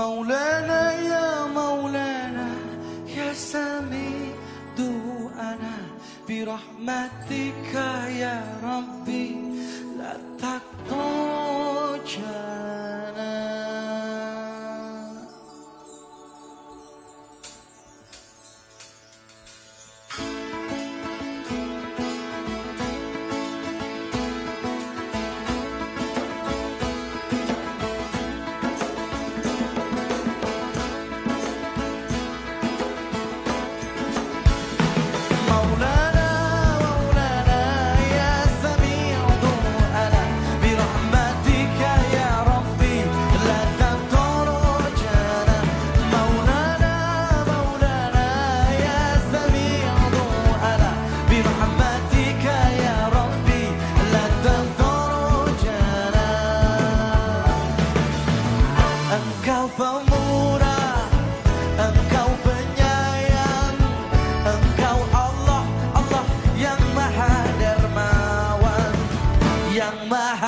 مولانا يا مولانا يا سميد أنا برحمتك يا ربي لا تقطعني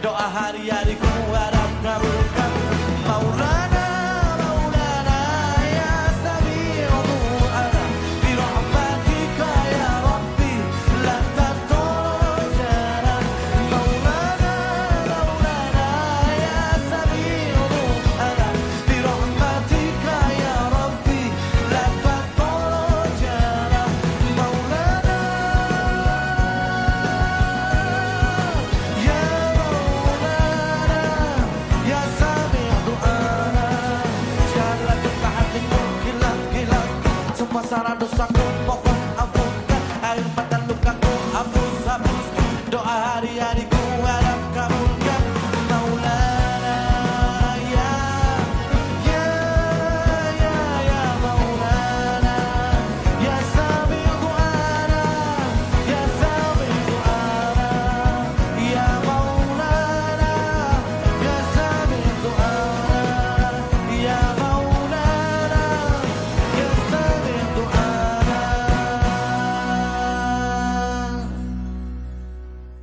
doa hari-hariku harap Aku mohon ampunkan Air mata lukaku hapus-hapuskan Doa hari-hari